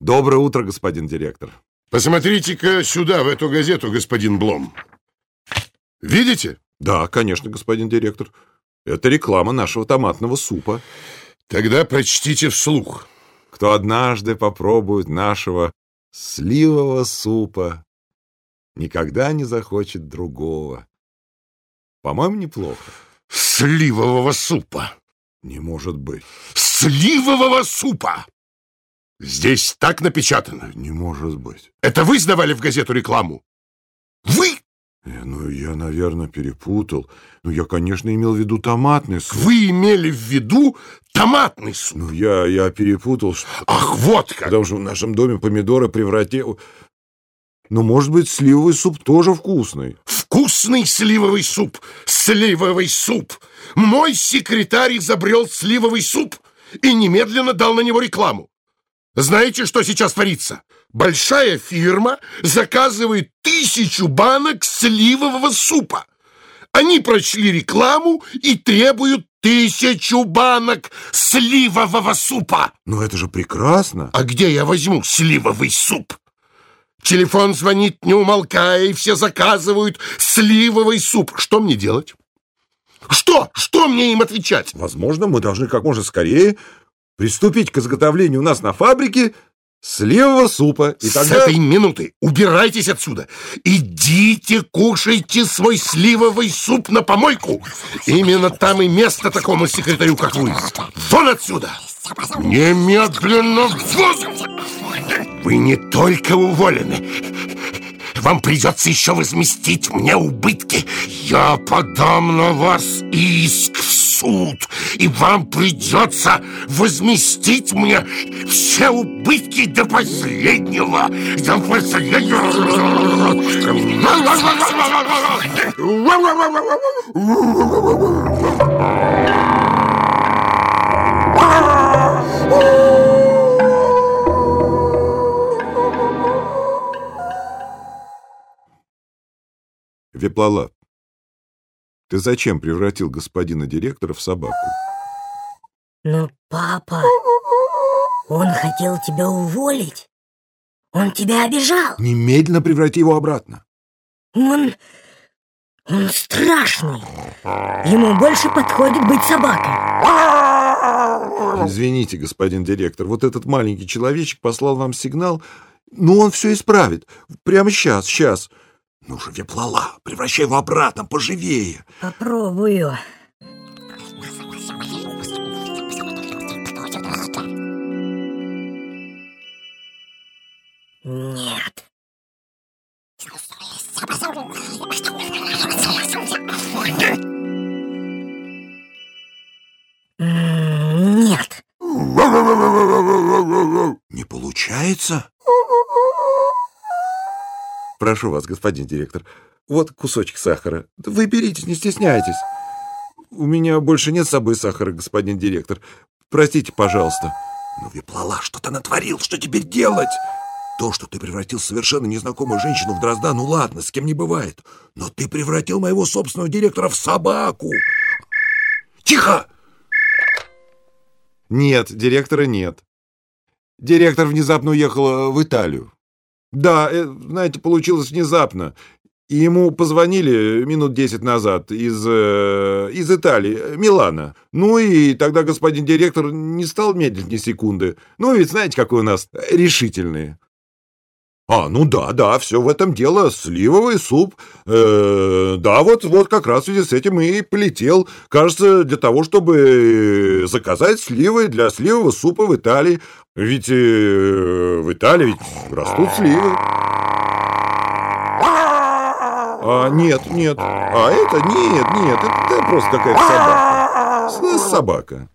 Доброе утро, господин директор. Посмотрите-ка сюда, в эту газету, господин Блом. Видите? Да, конечно, господин директор. Это реклама нашего томатного супа. Тогда прочтите вслух. Кто однажды попробует нашего сливового супа, никогда не захочет другого. По-моему, неплохо. Сливового супа. Не может быть. Сливового супа! Здесь так напечатано. Не может быть. Это вы сдавали в газету рекламу? Вы? Э, ну, я, наверное, перепутал. Ну, я, конечно, имел в виду томатный суп. Вы имели в виду томатный суп? Ну, я, я перепутал. Что... Ах, вот как! Потому что в нашем доме помидоры превратил... Ну, может быть, сливовый суп тоже вкусный. Вкусный сливовый суп! Сливовый суп! Мой секретарь изобрел сливовый суп и немедленно дал на него рекламу. Знаете, что сейчас творится? Большая фирма заказывает тысячу банок сливового супа. Они прочли рекламу и требуют тысячу банок сливового супа. Ну это же прекрасно. А где я возьму сливовый суп? Телефон звонит, не умолкая, и все заказывают сливовый суп. Что мне делать? Что? Что мне им отвечать? Возможно, мы должны как можно скорее приступить к изготовлению у нас на фабрике сливового супа. И тогда... С этой минуты убирайтесь отсюда. Идите кушайте свой сливовый суп на помойку. Именно там и место такому секретарю, как вы. Вон отсюда! Немедленно вон! Вы не только уволены, вам придется еще возместить мне убытки. Я подам на вас иск в суд, и вам придется возместить мне все убытки до последнего. До последнего. Веплала, ты зачем превратил господина директора в собаку? Ну, папа, он хотел тебя уволить. Он тебя обижал. Немедленно преврати его обратно. Он... он страшный. Ему больше подходит быть собакой. Извините, господин директор, вот этот маленький человечек послал вам сигнал, но он все исправит. Прямо сейчас, сейчас. Ну же, Веплала, превращай его обратно, поживее. Попробую. Нет. Не получается? Прошу вас, господин директор, вот кусочек сахара. Вы берите, не стесняйтесь. У меня больше нет с собой сахара, господин директор. Простите, пожалуйста. Ну, Виплала, что ты натворил? Что теперь делать? То, что ты превратил совершенно незнакомую женщину в дрозда, ну ладно, с кем не бывает. Но ты превратил моего собственного директора в собаку. Тихо! Нет, директора нет. Директор внезапно уехал в Италию. Да, э, знаете, получилось внезапно. И ему позвонили минут десять назад из, э, из Италии, Милана. Ну и тогда господин директор не стал медлить ни секунды. Ну ведь знаете, какой у нас решительный. А, ну да, да, все в этом дело. Сливовый суп. Э, да, вот, вот как раз в связи с этим и полетел. Кажется, для того, чтобы заказать сливы для сливового супа в Италии. Ведь э, в Италии ведь растут сливы. А, нет, нет. А это, нет, нет, это, это просто какая-то собака. Собака.